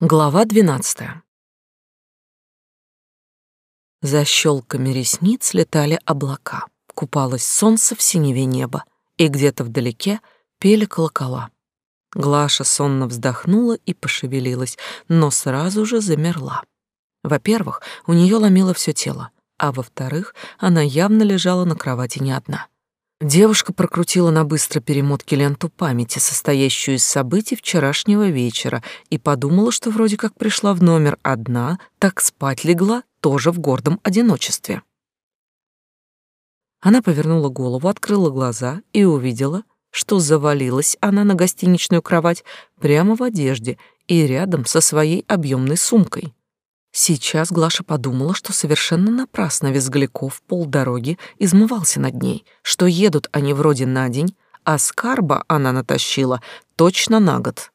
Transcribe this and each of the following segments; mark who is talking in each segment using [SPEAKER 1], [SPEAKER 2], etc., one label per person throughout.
[SPEAKER 1] Глава двенадцатая. За щелками ресниц летали облака, купалось солнце в синеве неба, и где-то вдалеке пели колокола. Глаша сонно вздохнула и пошевелилась, но сразу же замерла. Во-первых, у нее ломило все тело, а во-вторых, она явно лежала на кровати не одна — Девушка прокрутила на быстро перемотке ленту памяти, состоящую из событий вчерашнего вечера, и подумала, что вроде как пришла в номер одна, так спать легла тоже в гордом одиночестве. Она повернула голову, открыла глаза и увидела, что завалилась она на гостиничную кровать прямо в одежде и рядом со своей объемной сумкой. Сейчас Глаша подумала, что совершенно напрасно Визгляков полдороги измывался над ней, что едут они вроде на день, а скарба она натащила точно на год.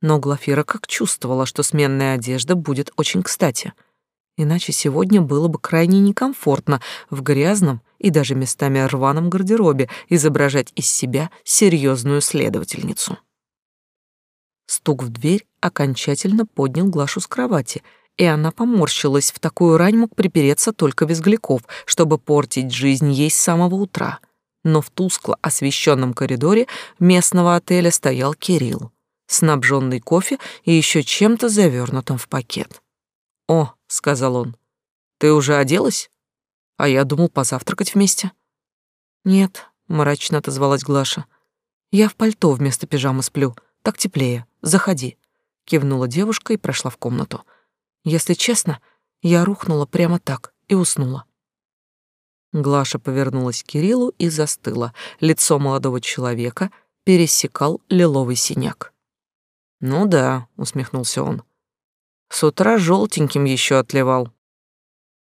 [SPEAKER 1] Но Глафира как чувствовала, что сменная одежда будет очень кстати. Иначе сегодня было бы крайне некомфортно в грязном и даже местами рваном гардеробе изображать из себя серьезную следовательницу. Стук в дверь окончательно поднял Глашу с кровати — и она поморщилась, в такую рань мог припереться только Безгляков, чтобы портить жизнь ей с самого утра. Но в тускло освещенном коридоре местного отеля стоял Кирилл, снабженный кофе и еще чем-то завернутым в пакет. «О», — сказал он, — «ты уже оделась? А я думал позавтракать вместе». «Нет», — мрачно отозвалась Глаша, — «я в пальто вместо пижамы сплю, так теплее, заходи», — кивнула девушка и прошла в комнату. Если честно, я рухнула прямо так и уснула. Глаша повернулась к Кириллу и застыла. Лицо молодого человека пересекал лиловый синяк. «Ну да», — усмехнулся он. «С утра желтеньким еще отливал».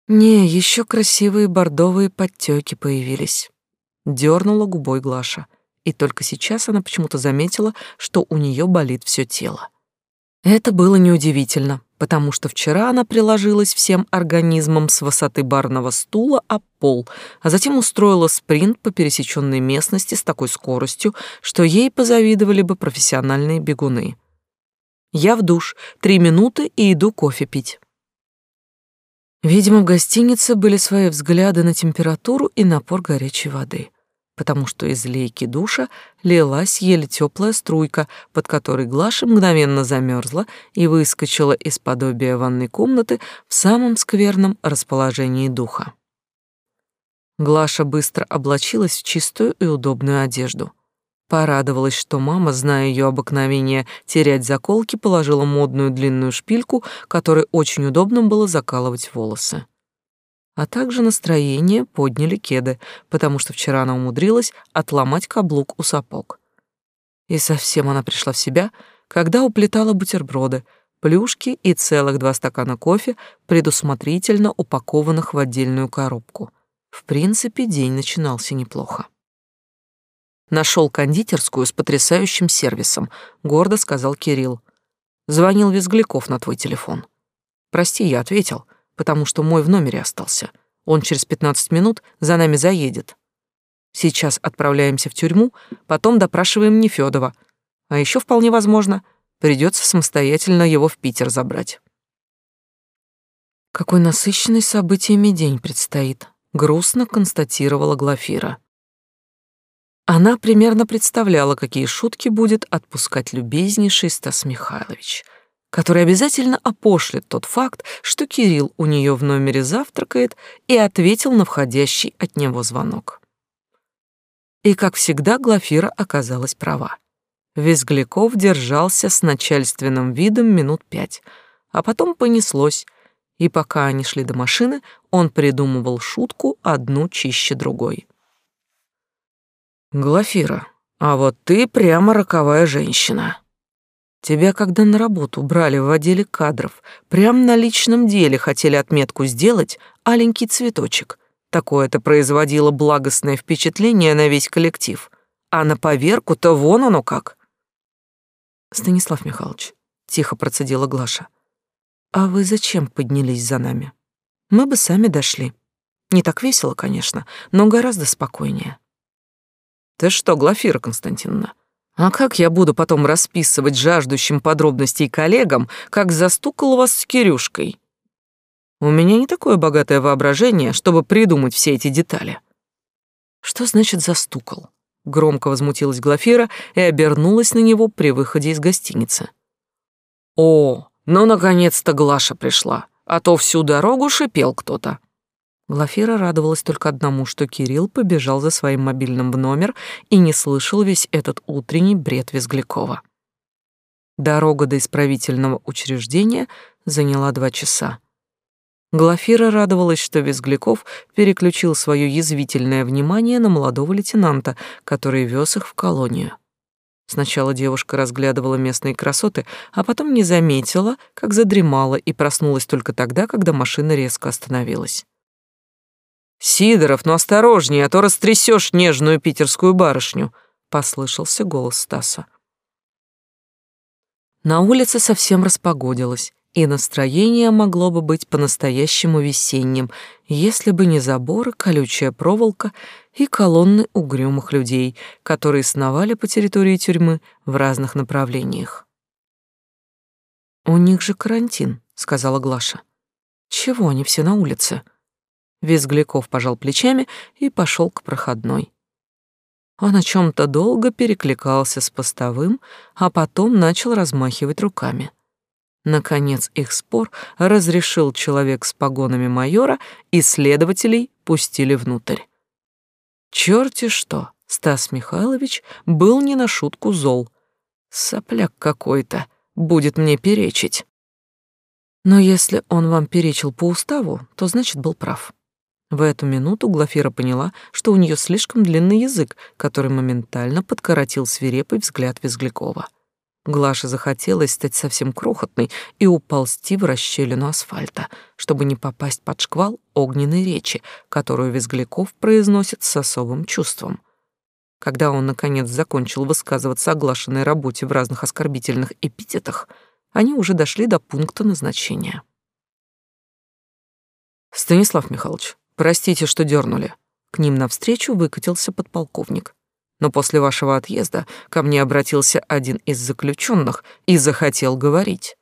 [SPEAKER 1] «Не, еще красивые бордовые подтеки появились». Дернула губой Глаша, и только сейчас она почему-то заметила, что у нее болит все тело. Это было неудивительно потому что вчера она приложилась всем организмом с высоты барного стула об пол, а затем устроила спринт по пересеченной местности с такой скоростью, что ей позавидовали бы профессиональные бегуны. Я в душ, три минуты и иду кофе пить. Видимо, в гостинице были свои взгляды на температуру и напор горячей воды потому что из лейки душа лилась еле теплая струйка, под которой Глаша мгновенно замерзла и выскочила из подобия ванной комнаты в самом скверном расположении духа. Глаша быстро облачилась в чистую и удобную одежду. Порадовалась, что мама, зная ее обыкновение терять заколки, положила модную длинную шпильку, которой очень удобно было закалывать волосы а также настроение подняли кеды, потому что вчера она умудрилась отломать каблук у сапог. И совсем она пришла в себя, когда уплетала бутерброды, плюшки и целых два стакана кофе, предусмотрительно упакованных в отдельную коробку. В принципе, день начинался неплохо. Нашел кондитерскую с потрясающим сервисом, гордо сказал Кирилл. Звонил Визгляков на твой телефон. Прости, я ответил потому что мой в номере остался. Он через 15 минут за нами заедет. Сейчас отправляемся в тюрьму, потом допрашиваем Нефёдова. А еще вполне возможно, придется самостоятельно его в Питер забрать. Какой насыщенный событиями день предстоит, грустно констатировала Глафира. Она примерно представляла, какие шутки будет отпускать любезнейший Стас Михайлович — который обязательно опошлит тот факт, что Кирилл у нее в номере завтракает и ответил на входящий от него звонок. И, как всегда, Глафира оказалась права. Визгляков держался с начальственным видом минут пять, а потом понеслось, и пока они шли до машины, он придумывал шутку одну чище другой. «Глафира, а вот ты прямо роковая женщина», Тебя, когда на работу брали в отделе кадров, прям на личном деле хотели отметку сделать аленький цветочек. Такое-то производило благостное впечатление на весь коллектив. А на поверку-то вон оно как. Станислав Михайлович, тихо процедила Глаша. А вы зачем поднялись за нами? Мы бы сами дошли. Не так весело, конечно, но гораздо спокойнее. Ты что, Глафира Константиновна, А как я буду потом расписывать жаждущим подробностей коллегам, как застукал вас с Кирюшкой? У меня не такое богатое воображение, чтобы придумать все эти детали. Что значит застукал? Громко возмутилась Глафира и обернулась на него при выходе из гостиницы. О, ну наконец-то Глаша пришла, а то всю дорогу шипел кто-то. Глафира радовалась только одному, что Кирилл побежал за своим мобильным в номер и не слышал весь этот утренний бред Визглякова. Дорога до исправительного учреждения заняла два часа. Глафира радовалась, что Визгляков переключил свое язвительное внимание на молодого лейтенанта, который вез их в колонию. Сначала девушка разглядывала местные красоты, а потом не заметила, как задремала и проснулась только тогда, когда машина резко остановилась. «Сидоров, ну осторожнее, а то растрясешь нежную питерскую барышню», — послышался голос Стаса. На улице совсем распогодилось, и настроение могло бы быть по-настоящему весенним, если бы не заборы, колючая проволока и колонны угрюмых людей, которые сновали по территории тюрьмы в разных направлениях. «У них же карантин», — сказала Глаша. «Чего они все на улице?» Визгляков пожал плечами и пошел к проходной. Он о чем то долго перекликался с постовым, а потом начал размахивать руками. Наконец их спор разрешил человек с погонами майора, и следователей пустили внутрь. Черти что, Стас Михайлович был не на шутку зол. Сопляк какой-то, будет мне перечить. Но если он вам перечил по уставу, то значит был прав. В эту минуту Глафира поняла, что у нее слишком длинный язык, который моментально подкоротил свирепый взгляд Визглякова. Глаше захотелось стать совсем крохотной и уползти в расщелину асфальта, чтобы не попасть под шквал огненной речи, которую Визгляков произносит с особым чувством. Когда он, наконец, закончил высказываться о глашенной работе в разных оскорбительных эпитетах, они уже дошли до пункта назначения. «Станислав Михайлович, Простите, что дернули. К ним навстречу выкатился подполковник. Но после вашего отъезда ко мне обратился один из заключенных и захотел говорить.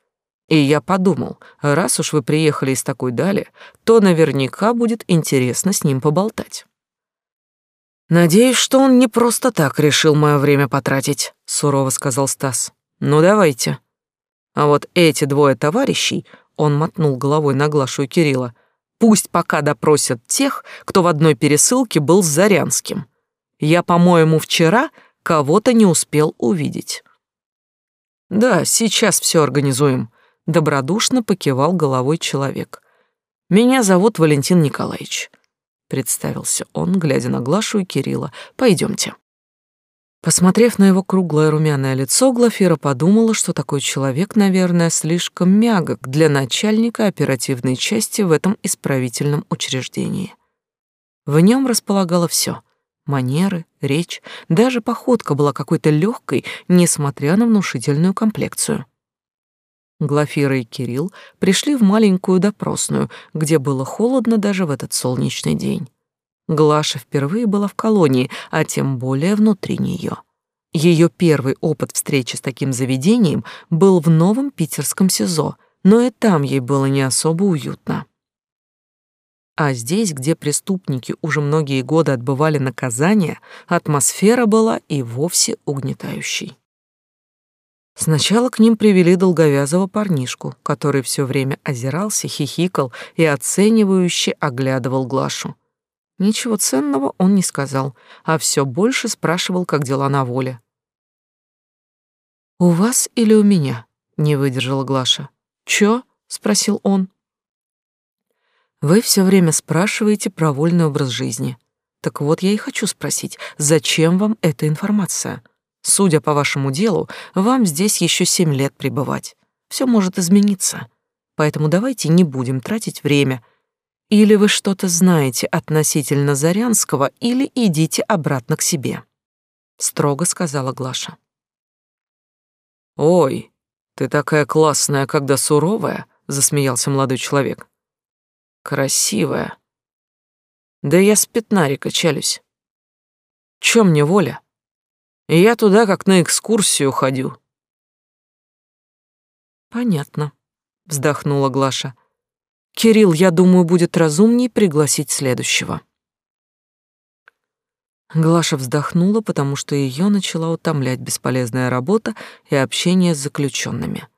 [SPEAKER 1] И я подумал, раз уж вы приехали из такой дали, то наверняка будет интересно с ним поболтать. Надеюсь, что он не просто так решил мое время потратить, сурово сказал Стас. Ну давайте. А вот эти двое товарищей, он мотнул головой на Глашу и Кирилла, Пусть пока допросят тех, кто в одной пересылке был с Зарянским. Я, по-моему, вчера кого-то не успел увидеть. Да, сейчас все организуем, добродушно покивал головой человек. Меня зовут Валентин Николаевич, представился он, глядя на Глашу и Кирилла. Пойдемте. Посмотрев на его круглое румяное лицо, Глафира подумала, что такой человек, наверное, слишком мягок для начальника оперативной части в этом исправительном учреждении. В нем располагало все: манеры, речь, даже походка была какой-то легкой, несмотря на внушительную комплекцию. Глафира и Кирилл пришли в маленькую допросную, где было холодно даже в этот солнечный день. Глаша впервые была в колонии, а тем более внутри нее. Ее первый опыт встречи с таким заведением был в новом питерском СИЗО, но и там ей было не особо уютно. А здесь, где преступники уже многие годы отбывали наказание, атмосфера была и вовсе угнетающей. Сначала к ним привели долговязого парнишку, который все время озирался, хихикал и оценивающе оглядывал Глашу. Ничего ценного он не сказал, а все больше спрашивал, как дела на воле. «У вас или у меня?» — не выдержала Глаша. «Чё?» — спросил он. «Вы все время спрашиваете про вольный образ жизни. Так вот, я и хочу спросить, зачем вам эта информация? Судя по вашему делу, вам здесь еще семь лет пребывать. Все может измениться. Поэтому давайте не будем тратить время — или вы что-то знаете относительно Зарянского, или идите обратно к себе, строго сказала Глаша. Ой, ты такая классная, когда суровая, засмеялся молодой человек. Красивая. Да я с пятнарика чалюсь. Чё мне воля? Я туда как на экскурсию ходю. Понятно, вздохнула Глаша. Кирилл, я думаю, будет разумней пригласить следующего. Глаша вздохнула, потому что ее начала утомлять бесполезная работа и общение с заключенными.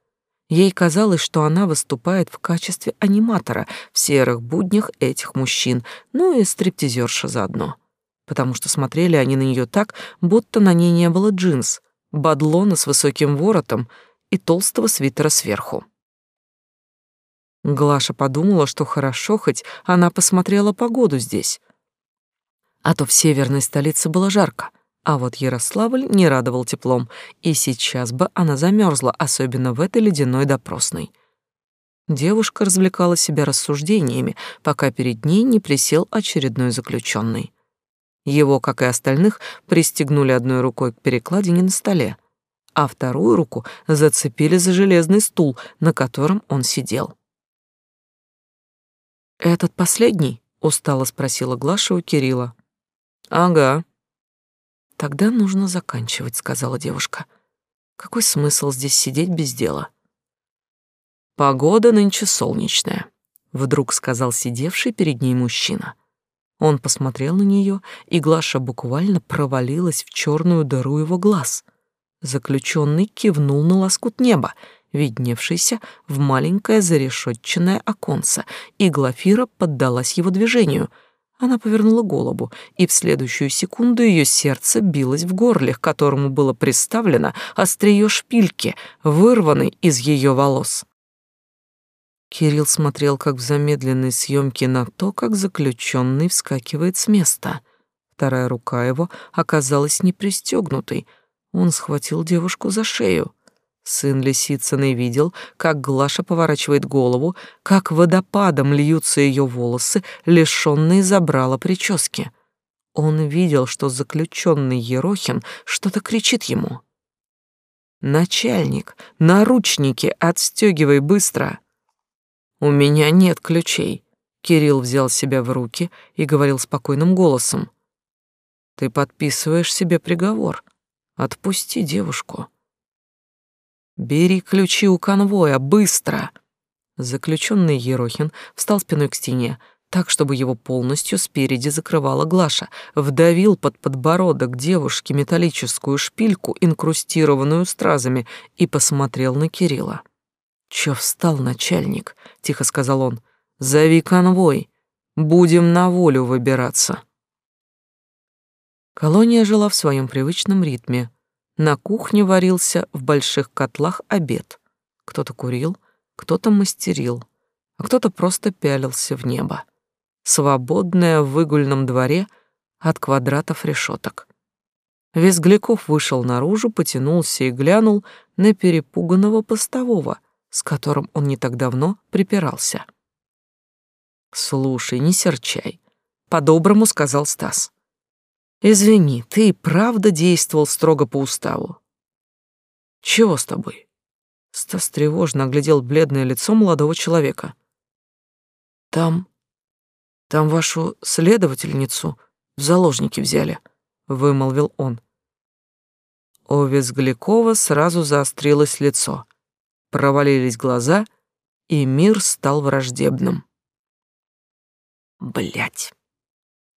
[SPEAKER 1] Ей казалось, что она выступает в качестве аниматора в серых буднях этих мужчин, ну и стриптизерша заодно. Потому что смотрели они на нее так, будто на ней не было джинс, бадлона с высоким воротом и толстого свитера сверху. Глаша подумала, что хорошо, хоть она посмотрела погоду здесь. А то в северной столице было жарко, а вот Ярославль не радовал теплом, и сейчас бы она замерзла, особенно в этой ледяной допросной. Девушка развлекала себя рассуждениями, пока перед ней не присел очередной заключенный. Его, как и остальных, пристегнули одной рукой к перекладине на столе, а вторую руку зацепили за железный стул, на котором он сидел. «Этот последний?» — устало спросила Глаша у Кирилла. Ага. Тогда нужно заканчивать, сказала девушка. Какой смысл здесь сидеть без дела? Погода нынче солнечная, вдруг сказал сидевший перед ней мужчина. Он посмотрел на нее, и Глаша буквально провалилась в черную дыру его глаз. Заключенный кивнул на лоскут неба, видневшийся в маленькое зарешетченное оконце, и Глафира поддалась его движению — она повернула голову, и в следующую секунду ее сердце билось в горле, к которому было приставлено острие шпильки, вырванной из ее волос. Кирилл смотрел, как в замедленной съемке на то, как заключенный вскакивает с места. Вторая рука его оказалась не пристегнутой. Он схватил девушку за шею. Сын Лисицыной видел, как Глаша поворачивает голову, как водопадом льются ее волосы, лишенные забрала прически. Он видел, что заключенный Ерохин что-то кричит ему. «Начальник, наручники отстегивай быстро!» «У меня нет ключей», — Кирилл взял себя в руки и говорил спокойным голосом. «Ты подписываешь себе приговор. Отпусти девушку». «Бери ключи у конвоя, быстро!» Заключенный Ерохин встал спиной к стене, так, чтобы его полностью спереди закрывала Глаша, вдавил под подбородок девушки металлическую шпильку, инкрустированную стразами, и посмотрел на Кирилла. «Чё встал, начальник?» — тихо сказал он. «Зови конвой. Будем на волю выбираться». Колония жила в своем привычном ритме — на кухне варился в больших котлах обед. Кто-то курил, кто-то мастерил, а кто-то просто пялился в небо. Свободное в выгульном дворе от квадратов решеток. Визгляков вышел наружу, потянулся и глянул на перепуганного постового, с которым он не так давно припирался. «Слушай, не серчай», — по-доброму сказал Стас. Извини, ты и правда действовал строго по уставу. Чего с тобой? Стас тревожно оглядел бледное лицо молодого человека. Там... Там вашу следовательницу в заложники взяли, вымолвил он. У Визглякова сразу заострилось лицо, провалились глаза, и мир стал враждебным. Блять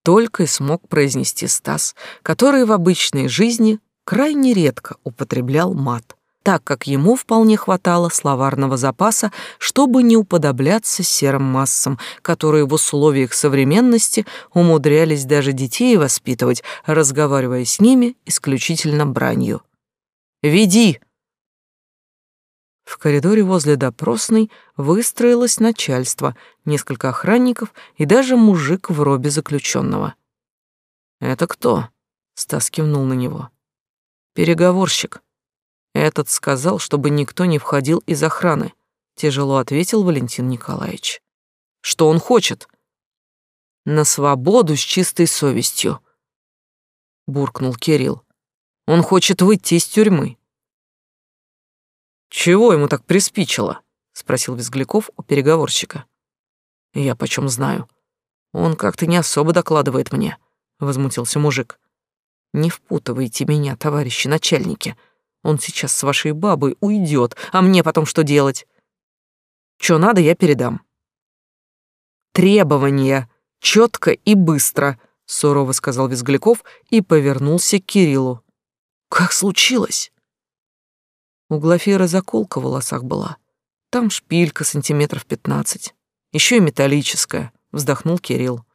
[SPEAKER 1] только и смог произнести Стас, который в обычной жизни крайне редко употреблял мат, так как ему вполне хватало словарного запаса, чтобы не уподобляться серым массам, которые в условиях современности умудрялись даже детей воспитывать, разговаривая с ними исключительно бранью. «Веди!» В коридоре возле допросной выстроилось начальство, несколько охранников и даже мужик в робе заключенного. «Это кто?» — Стас кивнул на него. «Переговорщик. Этот сказал, чтобы никто не входил из охраны», — тяжело ответил Валентин Николаевич. «Что он хочет?» «На свободу с чистой совестью», — буркнул Кирилл. «Он хочет выйти из тюрьмы». «Чего ему так приспичило?» — спросил Визгляков у переговорщика. «Я почем знаю? Он как-то не особо докладывает мне», — возмутился мужик. Не впутывайте меня, товарищи начальники. Он сейчас с вашей бабой уйдет, а мне потом что делать? Что надо, я передам. Требования четко и быстро, сурово сказал Визгляков и повернулся к Кириллу. Как случилось? У Глафира заколка в волосах была. Там шпилька сантиметров пятнадцать. Еще и металлическая, вздохнул Кирилл.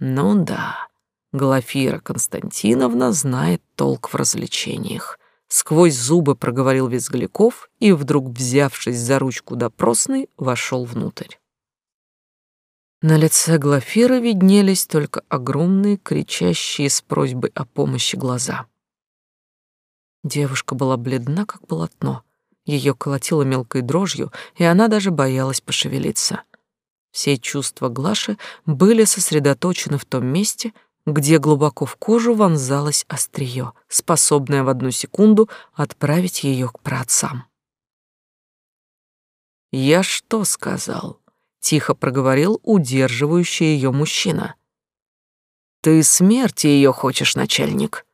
[SPEAKER 1] Ну да, Глафира Константиновна знает толк в развлечениях. Сквозь зубы проговорил Визгляков и, вдруг взявшись за ручку допросной, вошел внутрь. На лице Глафира виднелись только огромные, кричащие с просьбой о помощи глаза. Девушка была бледна, как полотно. Ее колотило мелкой дрожью, и она даже боялась пошевелиться. Все чувства Глаши были сосредоточены в том месте, где глубоко в кожу вонзалось острие, способное в одну секунду отправить ее к праотцам. «Я что сказал?» — тихо проговорил удерживающий ее мужчина. «Ты смерти ее хочешь, начальник?»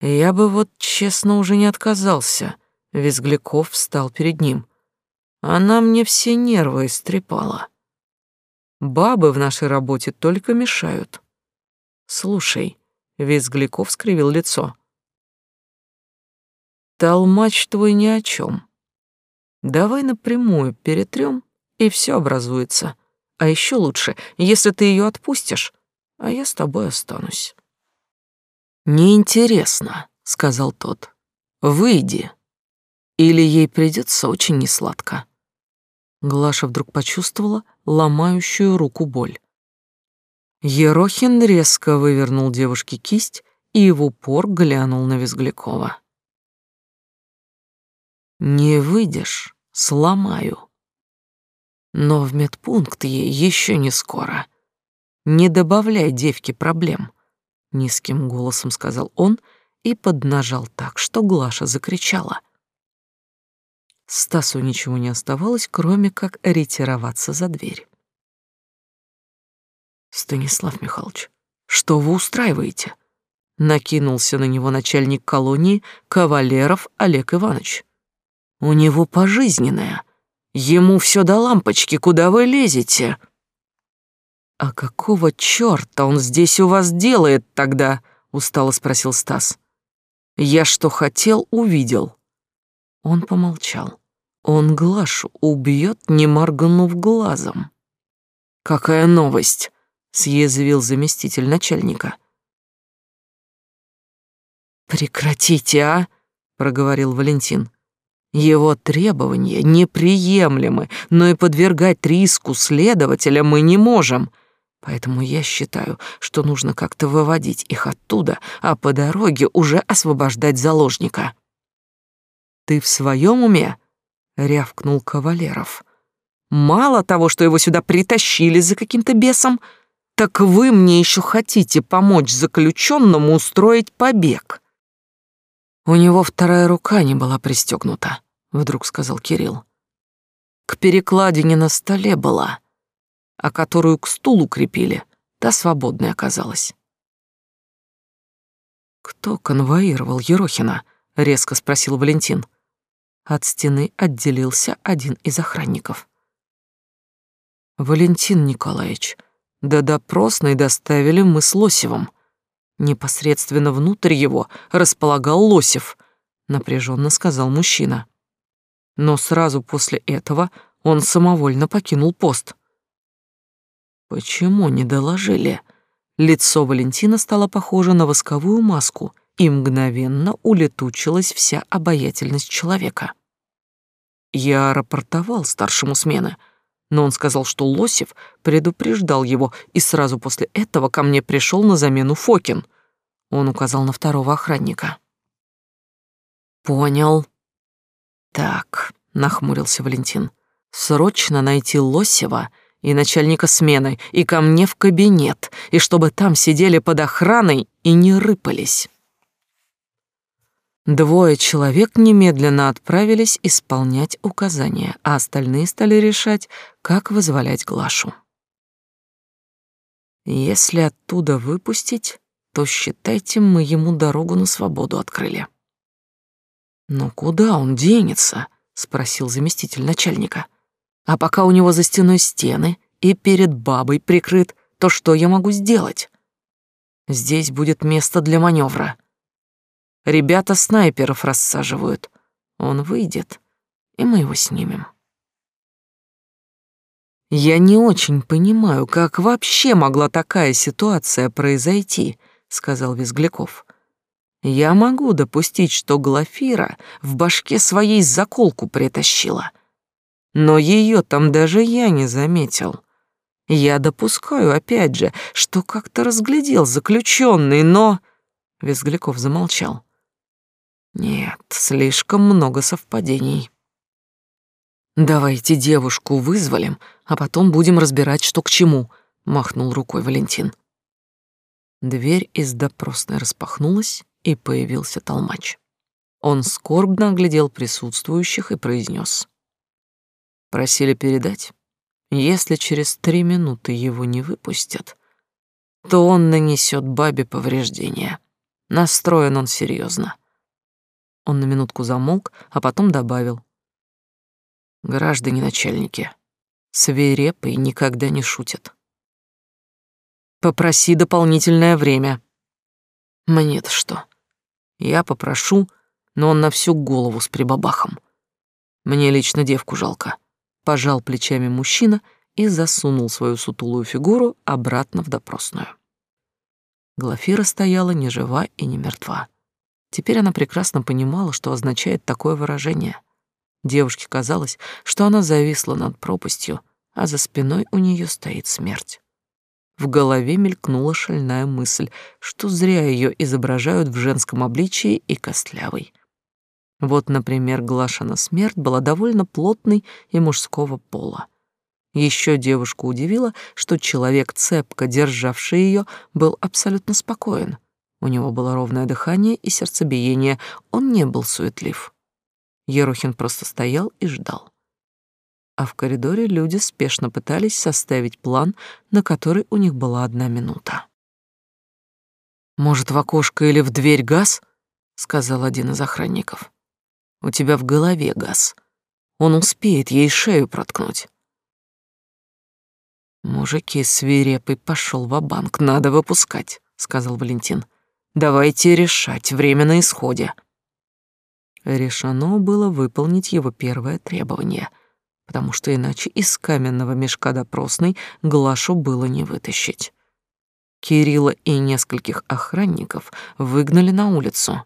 [SPEAKER 1] «Я бы вот честно уже не отказался», — Визгляков встал перед ним. «Она мне все нервы истрепала». Бабы в нашей работе только мешают. Слушай, Визгляков скривил лицо. Толмач твой ни о чем. Давай напрямую перетрем, и все образуется. А еще лучше, если ты ее отпустишь, а я с тобой останусь. Неинтересно, сказал тот. Выйди, или ей придется очень несладко. Глаша вдруг почувствовала ломающую руку боль. Ерохин резко вывернул девушке кисть и в упор глянул на Визглякова. «Не выйдешь, сломаю. Но в медпункт ей еще не скоро. Не добавляй девке проблем», — низким голосом сказал он и поднажал так, что Глаша закричала. Стасу ничего не оставалось, кроме как ретироваться за дверь. Станислав Михайлович, что вы устраиваете? Накинулся на него начальник колонии Кавалеров Олег Иванович. У него пожизненное. Ему все до лампочки, куда вы лезете? А какого чёрта он здесь у вас делает тогда? устало спросил Стас. Я что хотел, увидел. Он помолчал. Он Глашу убьет, не моргнув глазом. Какая новость? съязвил заместитель начальника. Прекратите, а? проговорил Валентин. Его требования неприемлемы, но и подвергать риску следователя мы не можем. Поэтому я считаю, что нужно как-то выводить их оттуда, а по дороге уже освобождать заложника. Ты в своем уме? рявкнул Кавалеров. Мало того, что его сюда притащили за каким-то бесом, так вы мне еще хотите помочь заключенному устроить побег. У него вторая рука не была пристегнута, вдруг сказал Кирилл. К перекладине на столе была, а которую к стулу крепили, та свободной оказалась. Кто конвоировал Ерохина? резко спросил Валентин. От стены отделился один из охранников. Валентин Николаевич, до допросной доставили мы с Лосевым. Непосредственно внутрь его располагал Лосев, напряженно сказал мужчина. Но сразу после этого он самовольно покинул пост. Почему не доложили? Лицо Валентина стало похоже на восковую маску — и мгновенно улетучилась вся обаятельность человека. Я рапортовал старшему смены, но он сказал, что Лосев предупреждал его, и сразу после этого ко мне пришел на замену Фокин. Он указал на второго охранника. «Понял». «Так», — нахмурился Валентин, — «срочно найти Лосева и начальника смены, и ко мне в кабинет, и чтобы там сидели под охраной и не рыпались». Двое человек немедленно отправились исполнять указания, а остальные стали решать, как вызволять Глашу. Если оттуда выпустить, то считайте, мы ему дорогу на свободу открыли. Но куда он денется? спросил заместитель начальника. А пока у него за стеной стены и перед бабой прикрыт, то что я могу сделать? Здесь будет место для маневра. Ребята снайперов рассаживают. Он выйдет, и мы его снимем. Я не очень понимаю, как вообще могла такая ситуация произойти, сказал Визгляков. Я могу допустить, что Глафира в башке своей заколку притащила. Но ее там даже я не заметил. Я допускаю, опять же, что как-то разглядел заключенный, но... Визгляков замолчал. Нет, слишком много совпадений. Давайте девушку вызволим, а потом будем разбирать, что к чему, махнул рукой Валентин. Дверь из допросной распахнулась, и появился толмач. Он скорбно оглядел присутствующих и произнес: Просили передать, если через три минуты его не выпустят, то он нанесет бабе повреждения. Настроен он серьезно. Он на минутку замолк, а потом добавил. Граждане начальники, свирепые никогда не шутят. Попроси дополнительное время. Мне-то что? Я попрошу, но он на всю голову с прибабахом. Мне лично девку жалко. Пожал плечами мужчина и засунул свою сутулую фигуру обратно в допросную. Глафира стояла ни жива и ни мертва. Теперь она прекрасно понимала, что означает такое выражение. Девушке казалось, что она зависла над пропастью, а за спиной у нее стоит смерть. В голове мелькнула шальная мысль, что зря ее изображают в женском обличии и костлявой. Вот, например, Глашина смерть была довольно плотной и мужского пола. Еще девушку удивило, что человек, цепко державший ее, был абсолютно спокоен. У него было ровное дыхание и сердцебиение, он не был суетлив. Ерохин просто стоял и ждал а в коридоре люди спешно пытались составить план, на который у них была одна минута. «Может, в окошко или в дверь газ?» — сказал один из охранников. «У тебя в голове газ. Он успеет ей шею проткнуть». «Мужики, свирепый пошел в банк надо выпускать», — сказал Валентин. «Давайте решать, время на исходе». Решено было выполнить его первое требование — потому что иначе из каменного мешка допросной Глашу было не вытащить. Кирилла и нескольких охранников выгнали на улицу.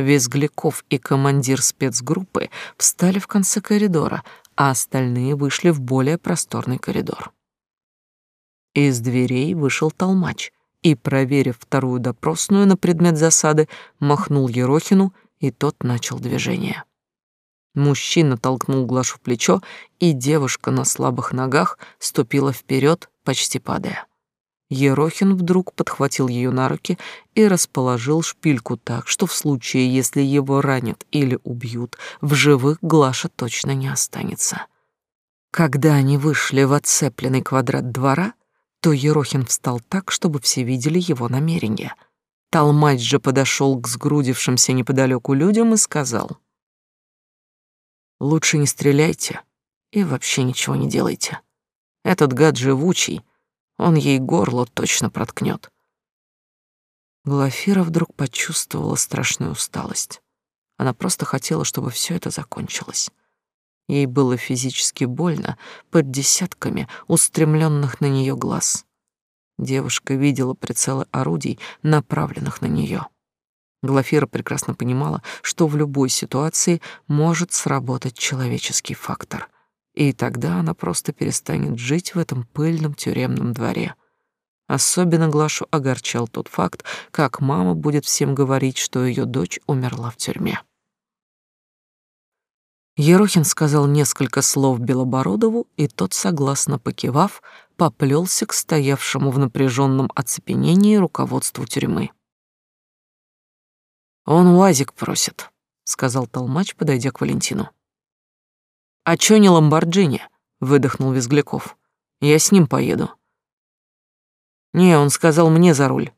[SPEAKER 1] Визгляков и командир спецгруппы встали в конце коридора, а остальные вышли в более просторный коридор. Из дверей вышел толмач и, проверив вторую допросную на предмет засады, махнул Ерохину, и тот начал движение. Мужчина толкнул Глашу в плечо, и девушка на слабых ногах ступила вперед, почти падая. Ерохин вдруг подхватил ее на руки и расположил шпильку так, что в случае, если его ранят или убьют, в живых Глаша точно не останется. Когда они вышли в отцепленный квадрат двора, то Ерохин встал так, чтобы все видели его намерение. Толмач же подошел к сгрудившимся неподалеку людям и сказал — Лучше не стреляйте и вообще ничего не делайте. Этот гад живучий, он ей горло точно проткнет. Глафира вдруг почувствовала страшную усталость. Она просто хотела, чтобы все это закончилось. Ей было физически больно под десятками устремленных на нее глаз. Девушка видела прицелы орудий, направленных на нее. Глафира прекрасно понимала, что в любой ситуации может сработать человеческий фактор, и тогда она просто перестанет жить в этом пыльном тюремном дворе. Особенно Глашу огорчал тот факт, как мама будет всем говорить, что ее дочь умерла в тюрьме. Ерохин сказал несколько слов Белобородову, и тот, согласно покивав, поплелся к стоявшему в напряженном оцепенении руководству тюрьмы. Он УАЗик просит, сказал толмач, подойдя к Валентину. А чё не Ламборджини? выдохнул Визгляков. Я с ним поеду. Не, он сказал мне за руль.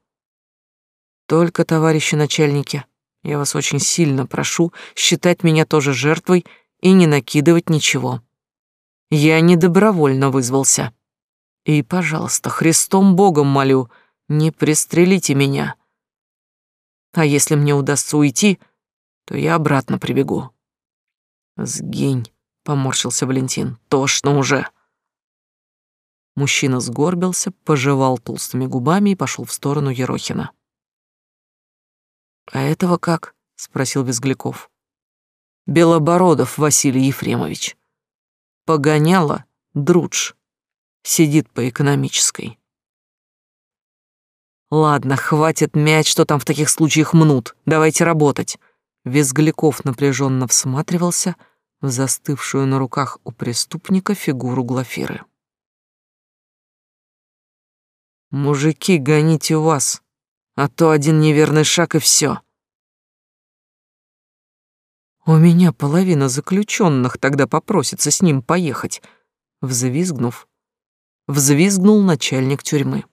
[SPEAKER 1] Только, товарищи начальники, я вас очень сильно прошу считать меня тоже жертвой и не накидывать ничего. Я не добровольно вызвался. И, пожалуйста, Христом Богом молю, не пристрелите меня. А если мне удастся уйти, то я обратно прибегу. Сгинь, поморщился Валентин. Тошно уже. Мужчина сгорбился, пожевал толстыми губами и пошел в сторону Ерохина. «А этого как?» — спросил Безгляков. «Белобородов Василий Ефремович. Погоняла Друдж. Сидит по экономической». «Ладно, хватит мять, что там в таких случаях мнут. Давайте работать». Визгляков напряженно всматривался в застывшую на руках у преступника фигуру Глафиры. «Мужики, гоните вас, а то один неверный шаг и все. У меня половина заключенных тогда попросится с ним поехать, взвизгнув, взвизгнул начальник тюрьмы.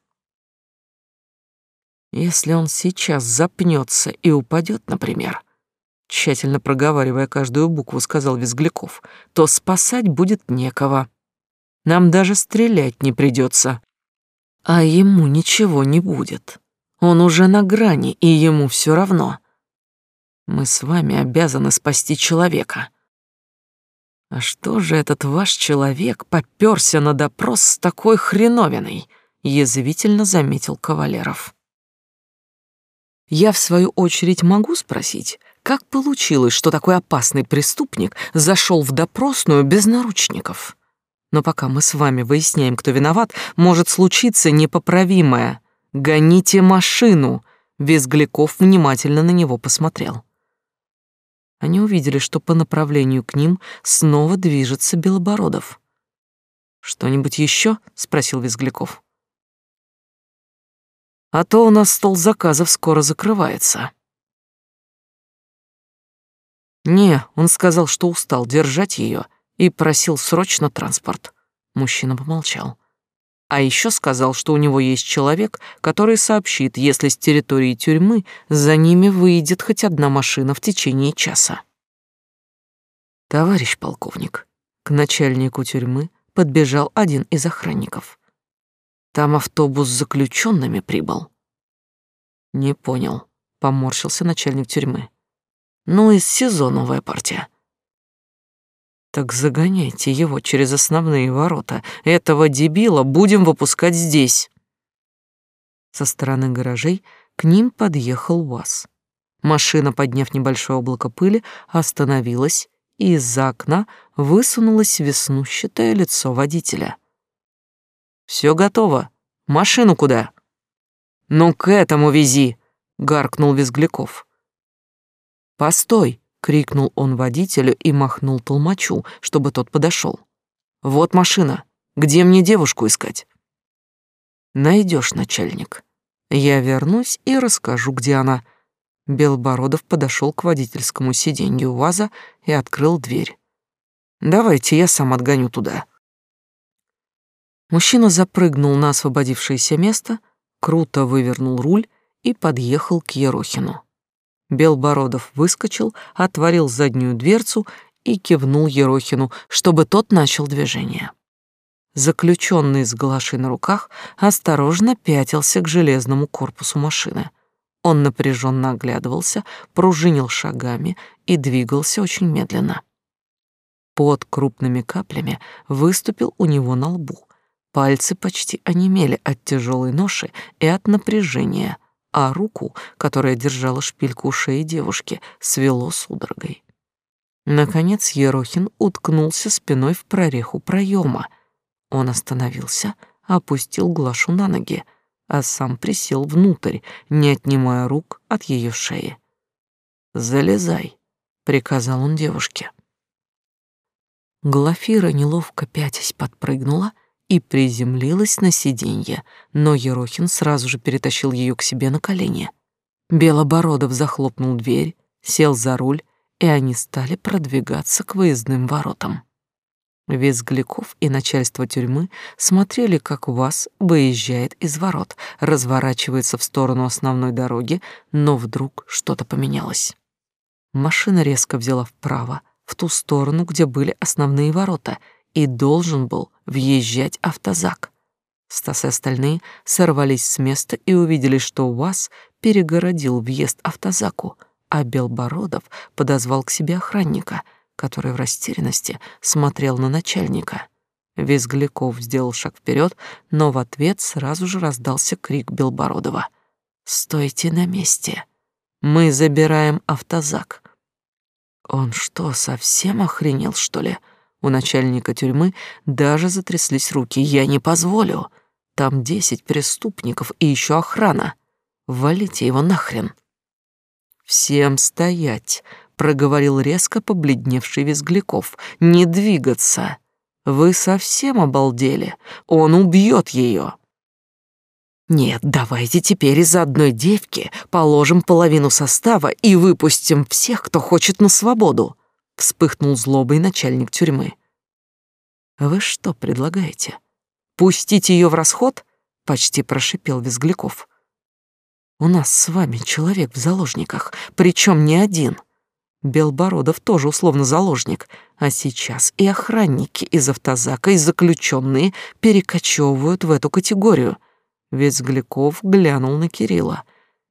[SPEAKER 1] Если он сейчас запнется и упадет, например, тщательно проговаривая каждую букву, сказал Визгляков, то спасать будет некого. Нам даже стрелять не придется. А ему ничего не будет. Он уже на грани, и ему все равно. Мы с вами обязаны спасти человека. А что же этот ваш человек попёрся на допрос с такой хреновиной? Язвительно заметил Кавалеров. Я, в свою очередь, могу спросить, как получилось, что такой опасный преступник зашел в допросную без наручников? Но пока мы с вами выясняем, кто виноват, может случиться непоправимое — «Гоните машину!» Визгляков внимательно на него посмотрел. Они увидели, что по направлению к ним снова движется Белобородов. «Что-нибудь еще?» — спросил Визгляков. «А то у нас стол заказов скоро закрывается». «Не, он сказал, что устал держать ее и просил срочно транспорт». Мужчина помолчал. А еще сказал, что у него есть человек, который сообщит, если с территории тюрьмы за ними выйдет хоть одна машина в течение часа. Товарищ полковник, к начальнику тюрьмы подбежал один из охранников. Там автобус с заключенными прибыл. Не понял, поморщился начальник тюрьмы. Ну, из СИЗО новая партия. Так загоняйте его через основные ворота. Этого дебила будем выпускать здесь. Со стороны гаражей к ним подъехал УАЗ. Машина, подняв небольшое облако пыли, остановилась, и из-за окна высунулось веснущатое лицо водителя. Все готово. Машину куда?» «Ну, к этому вези!» — гаркнул Визгляков. «Постой!» — крикнул он водителю и махнул толмачу, чтобы тот подошел. «Вот машина. Где мне девушку искать?» Найдешь, начальник. Я вернусь и расскажу, где она». Белбородов подошел к водительскому сиденью УАЗа и открыл дверь. «Давайте я сам отгоню туда». Мужчина запрыгнул на освободившееся место, круто вывернул руль и подъехал к Ерохину. Белбородов выскочил, отворил заднюю дверцу и кивнул Ерохину, чтобы тот начал движение. Заключенный с глашей на руках осторожно пятился к железному корпусу машины. Он напряженно оглядывался, пружинил шагами и двигался очень медленно. Под крупными каплями выступил у него на лбу. Пальцы почти онемели от тяжелой ноши и от напряжения — а руку, которая держала шпильку у шеи девушки, свело судорогой. Наконец Ерохин уткнулся спиной в прореху проема. Он остановился, опустил Глашу на ноги, а сам присел внутрь, не отнимая рук от ее шеи. «Залезай», — приказал он девушке. Глафира, неловко пятясь, подпрыгнула — и приземлилась на сиденье, но Ерохин сразу же перетащил ее к себе на колени. Белобородов захлопнул дверь, сел за руль, и они стали продвигаться к выездным воротам. Визгляков и начальство тюрьмы смотрели, как УАЗ выезжает из ворот, разворачивается в сторону основной дороги, но вдруг что-то поменялось. Машина резко взяла вправо, в ту сторону, где были основные ворота, и должен был въезжать автозак. Стас и остальные сорвались с места и увидели, что УАЗ перегородил въезд автозаку, а Белбородов подозвал к себе охранника — который в растерянности смотрел на начальника. Визгляков сделал шаг вперед, но в ответ сразу же раздался крик Белбородова. «Стойте на месте! Мы забираем автозак!» Он что, совсем охренел, что ли? У начальника тюрьмы даже затряслись руки. «Я не позволю! Там десять преступников и еще охрана! Валите его нахрен!» «Всем стоять!» проговорил резко побледневший Визгляков. Не двигаться. Вы совсем обалдели. Он убьет ее. Нет, давайте теперь из одной девки положим половину состава и выпустим всех, кто хочет на свободу, вспыхнул злобой начальник тюрьмы. Вы что предлагаете? Пустить ее в расход? почти прошипел Визгляков. У нас с вами человек в заложниках, причем не один. Белбородов тоже условно заложник, а сейчас и охранники из автозака, и заключенные перекочевывают в эту категорию. Ведь Взгляков глянул на Кирилла.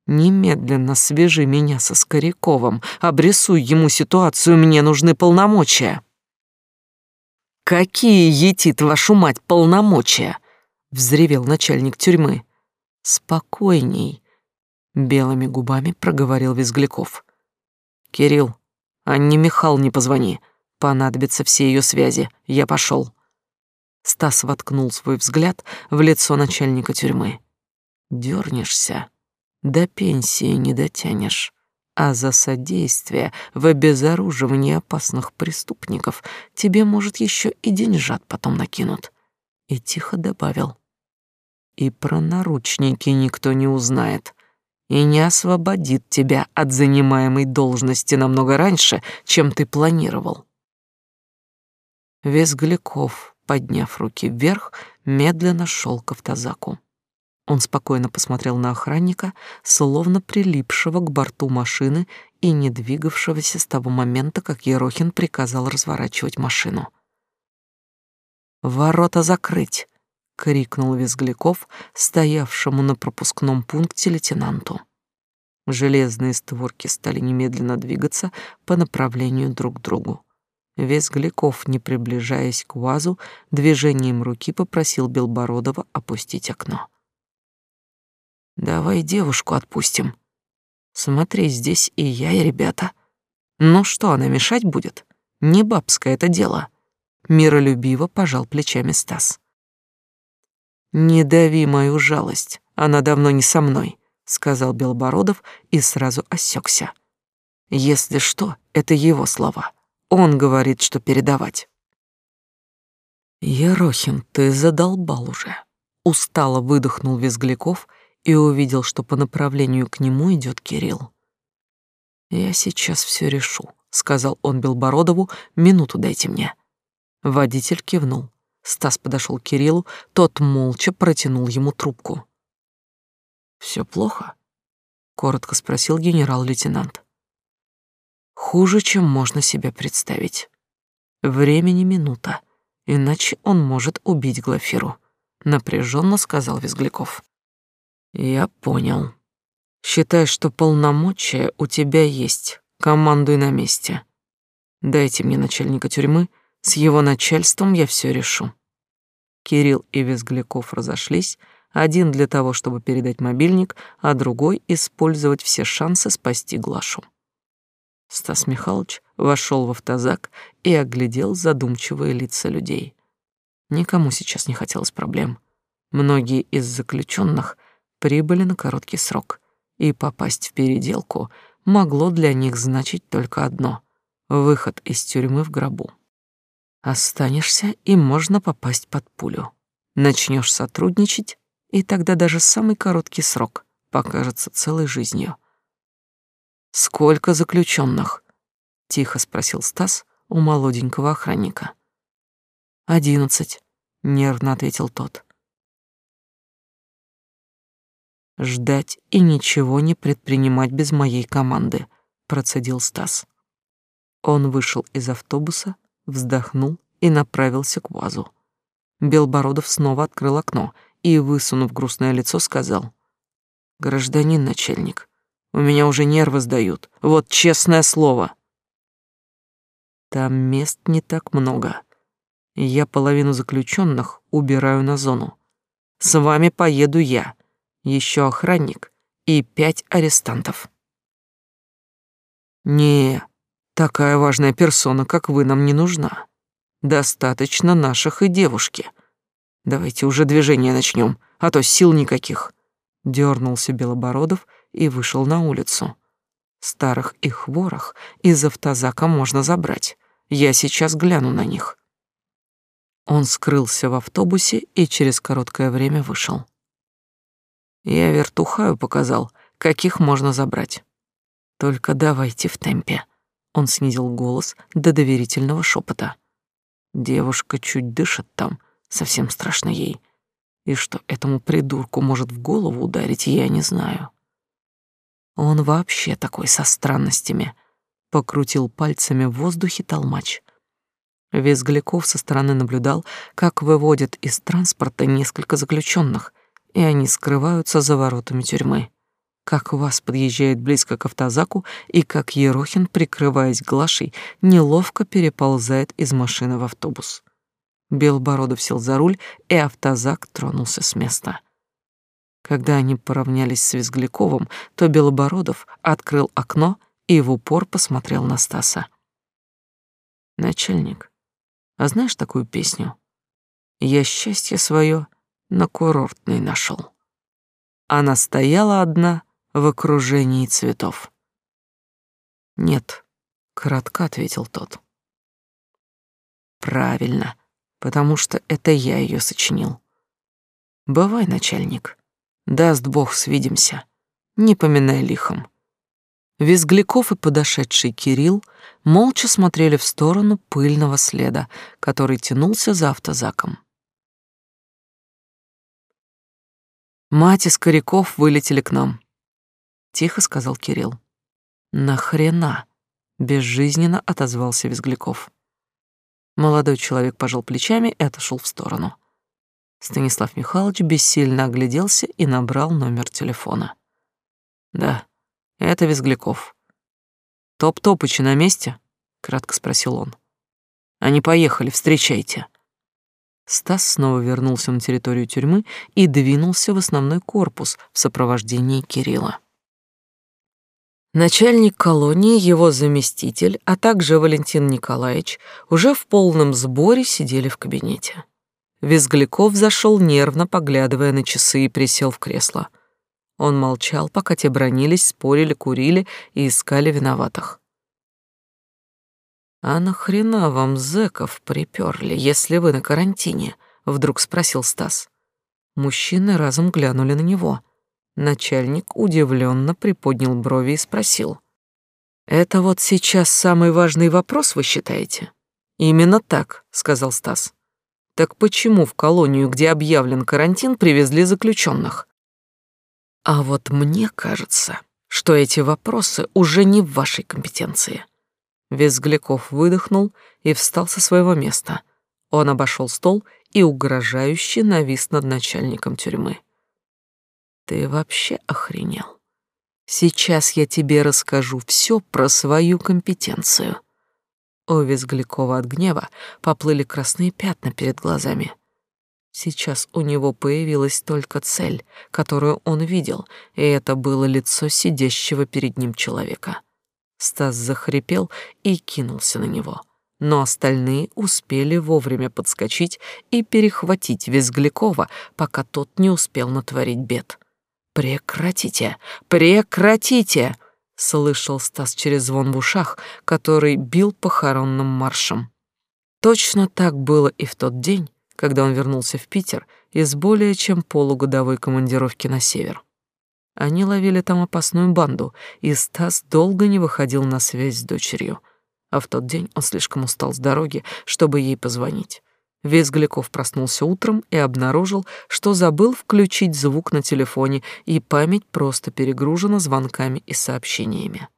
[SPEAKER 1] «Немедленно свяжи меня со Скоряковым, обрисуй ему ситуацию, мне нужны полномочия». «Какие, етит вашу мать, полномочия?» — взревел начальник тюрьмы. «Спокойней», — белыми губами проговорил Визгляков. «Кирилл, Анне Михайловне позвони. Понадобятся все ее связи. Я пошел. Стас воткнул свой взгляд в лицо начальника тюрьмы. Дернешься, до пенсии не дотянешь, а за содействие в обезоруживании опасных преступников тебе, может, еще и деньжат потом накинут. И тихо добавил. И про наручники никто не узнает и не освободит тебя от занимаемой должности намного раньше, чем ты планировал. Весгляков, подняв руки вверх, медленно шел к автозаку. Он спокойно посмотрел на охранника, словно прилипшего к борту машины и не двигавшегося с того момента, как Ерохин приказал разворачивать машину. «Ворота закрыть!» крикнул Визгляков, стоявшему на пропускном пункте лейтенанту. Железные створки стали немедленно двигаться по направлению друг к другу. Визгляков, не приближаясь к УАЗу, движением руки попросил Белбородова опустить окно. «Давай девушку отпустим. Смотри, здесь и я, и ребята. Ну что, она мешать будет? Не бабское это дело». Миролюбиво пожал плечами Стас. «Не дави мою жалость, она давно не со мной», — сказал Белбородов и сразу осекся. «Если что, это его слова. Он говорит, что передавать». «Ерохин, ты задолбал уже», — устало выдохнул Визгляков и увидел, что по направлению к нему идет Кирилл. «Я сейчас все решу», — сказал он Белбородову, — «минуту дайте мне». Водитель кивнул. Стас подошел к Кириллу, тот молча протянул ему трубку. Все плохо? коротко спросил генерал-лейтенант. Хуже, чем можно себе представить. Времени минута, иначе он может убить Глафиру, напряженно сказал Визгляков. Я понял. Считай, что полномочия у тебя есть. Командуй на месте. Дайте мне начальника тюрьмы, с его начальством я все решу. Кирилл и Визгляков разошлись, один для того, чтобы передать мобильник, а другой использовать все шансы спасти Глашу. Стас Михайлович вошел в автозак и оглядел задумчивые лица людей. Никому сейчас не хотелось проблем. Многие из заключенных прибыли на короткий срок, и попасть в переделку могло для них значить только одно — выход из тюрьмы в гробу. Останешься, и можно попасть под пулю. Начнешь сотрудничать, и тогда даже самый короткий срок покажется целой жизнью. «Сколько заключенных?» — тихо спросил Стас у молоденького охранника. Одиннадцать, нервно ответил тот. Ждать и ничего не предпринимать без моей команды, процедил Стас. Он вышел из автобуса, вздохнул и направился к вазу. Белбородов снова открыл окно и, высунув грустное лицо, сказал: "Гражданин начальник, у меня уже нервы сдают. Вот честное слово. Там мест не так много. Я половину заключенных убираю на зону. С вами поеду я, еще охранник и пять арестантов. Не, такая важная персона, как вы, нам не нужна. Достаточно наших и девушки. Давайте уже движение начнем, а то сил никаких. Дернулся Белобородов и вышел на улицу. Старых и хворох из автозака можно забрать. Я сейчас гляну на них. Он скрылся в автобусе и через короткое время вышел. Я вертухаю показал, каких можно забрать. Только давайте в темпе. Он снизил голос до доверительного шепота. Девушка чуть дышит там, совсем страшно ей. И что этому придурку может в голову ударить, я не знаю. Он вообще такой со странностями. Покрутил пальцами в воздухе толмач. Визгляков со стороны наблюдал, как выводят из транспорта несколько заключенных, и они скрываются за воротами тюрьмы. Как вас подъезжает близко к автозаку, и как Ерохин, прикрываясь Глашей, неловко переползает из машины в автобус. Белбородов сел за руль, и автозак тронулся с места. Когда они поравнялись с Визгляковым, то Белобородов открыл окно и в упор посмотрел на Стаса. «Начальник, а знаешь такую песню? Я счастье свое на курортной нашел. Она стояла одна в окружении цветов. «Нет», — кратко ответил тот. «Правильно, потому что это я ее сочинил. Бывай, начальник». Даст Бог, свидимся. Не поминай лихом. Визгляков и подошедший Кирилл молча смотрели в сторону пыльного следа, который тянулся за автозаком. «Мать и Скоряков вылетели к нам», — тихо сказал Кирилл. «Нахрена?» — безжизненно отозвался Визгляков. Молодой человек пожал плечами и отошел в сторону. Станислав Михайлович бессильно огляделся и набрал номер телефона. «Да, это Визгляков». «Топ-топычи на месте?» — кратко спросил он. «Они поехали, встречайте». Стас снова вернулся на территорию тюрьмы и двинулся в основной корпус в сопровождении Кирилла. Начальник колонии, его заместитель, а также Валентин Николаевич уже в полном сборе сидели в кабинете. Визгляков зашел нервно, поглядывая на часы, и присел в кресло. Он молчал, пока те бронились, спорили, курили и искали виноватых. «А нахрена вам зэков приперли, если вы на карантине?» — вдруг спросил Стас. Мужчины разом глянули на него. Начальник удивленно приподнял брови и спросил. «Это вот сейчас самый важный вопрос, вы считаете?» «Именно так», — сказал Стас. Так почему в колонию, где объявлен карантин, привезли заключенных? А вот мне кажется, что эти вопросы уже не в вашей компетенции. Визгляков выдохнул и встал со своего места. Он обошел стол и угрожающе навис над начальником тюрьмы. Ты вообще охренел? Сейчас я тебе расскажу все про свою компетенцию. У Визглякова от гнева поплыли красные пятна перед глазами. Сейчас у него появилась только цель, которую он видел, и это было лицо сидящего перед ним человека. Стас захрипел и кинулся на него, но остальные успели вовремя подскочить и перехватить Визглякова, пока тот не успел натворить бед. «Прекратите! Прекратите!» слышал Стас через звон в ушах, который бил похоронным маршем. Точно так было и в тот день, когда он вернулся в Питер из более чем полугодовой командировки на север. Они ловили там опасную банду, и Стас долго не выходил на связь с дочерью. А в тот день он слишком устал с дороги, чтобы ей позвонить. Визгляков проснулся утром и обнаружил, что забыл включить звук на телефоне, и память просто перегружена звонками и сообщениями.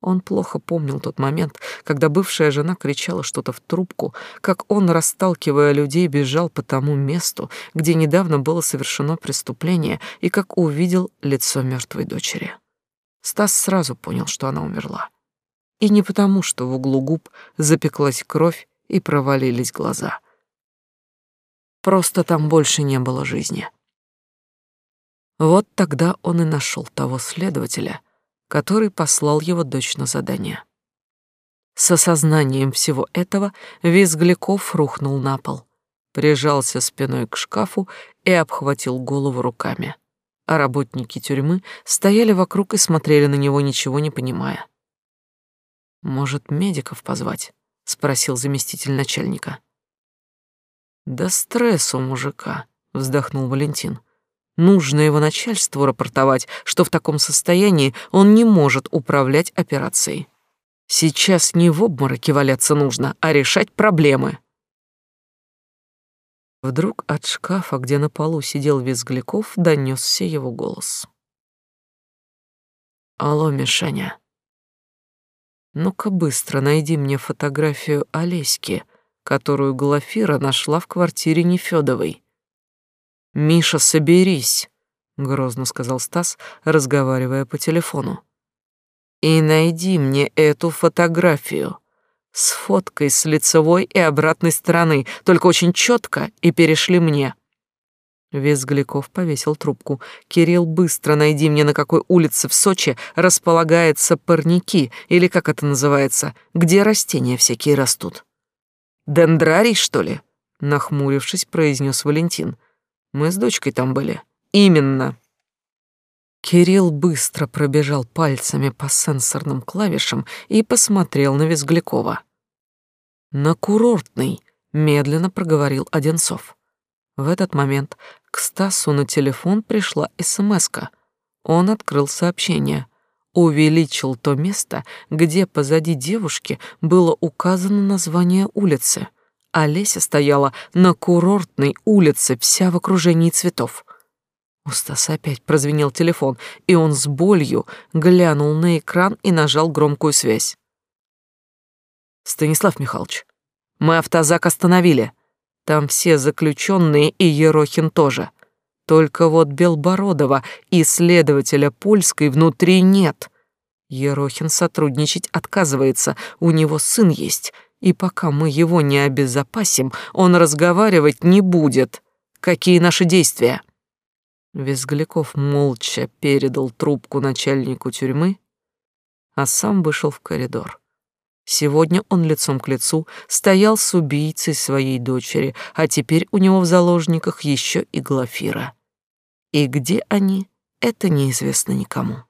[SPEAKER 1] Он плохо помнил тот момент, когда бывшая жена кричала что-то в трубку, как он, расталкивая людей, бежал по тому месту, где недавно было совершено преступление, и как увидел лицо мертвой дочери. Стас сразу понял, что она умерла. И не потому, что в углу губ запеклась кровь и провалились глаза. Просто там больше не было жизни. Вот тогда он и нашел того следователя — который послал его дочь на задание. С осознанием всего этого Визгляков рухнул на пол, прижался спиной к шкафу и обхватил голову руками. А работники тюрьмы стояли вокруг и смотрели на него, ничего не понимая. «Может, медиков позвать?» — спросил заместитель начальника. «Да стресс у мужика», — вздохнул Валентин. Нужно его начальству рапортовать, что в таком состоянии он не может управлять операцией. Сейчас не в обмороке валяться нужно, а решать проблемы. Вдруг от шкафа, где на полу сидел Визгляков, донесся его голос. «Алло, Мишаня, ну-ка быстро найди мне фотографию Олеськи, которую Глафира нашла в квартире Нефёдовой. «Миша, соберись», — грозно сказал Стас, разговаривая по телефону. «И найди мне эту фотографию с фоткой с лицевой и обратной стороны, только очень четко и перешли мне». Визгляков повесил трубку. «Кирилл, быстро найди мне, на какой улице в Сочи располагается парники, или как это называется, где растения всякие растут». «Дендрарий, что ли?» — нахмурившись, произнес Валентин. Мы с дочкой там были. Именно. Кирилл быстро пробежал пальцами по сенсорным клавишам и посмотрел на Визглякова. «На курортный», — медленно проговорил Одинцов. В этот момент к Стасу на телефон пришла СМСка. Он открыл сообщение. Увеличил то место, где позади девушки было указано название улицы — Олеся стояла на курортной улице, вся в окружении цветов. У Стаса опять прозвенел телефон, и он с болью глянул на экран и нажал громкую связь. «Станислав Михайлович, мы автозак остановили. Там все заключенные и Ерохин тоже. Только вот Белбородова и следователя Польской внутри нет. Ерохин сотрудничать отказывается, у него сын есть» И пока мы его не обезопасим, он разговаривать не будет. Какие наши действия?» Визгляков молча передал трубку начальнику тюрьмы, а сам вышел в коридор. Сегодня он лицом к лицу стоял с убийцей своей дочери, а теперь у него в заложниках еще и Глафира. И где они, это неизвестно никому.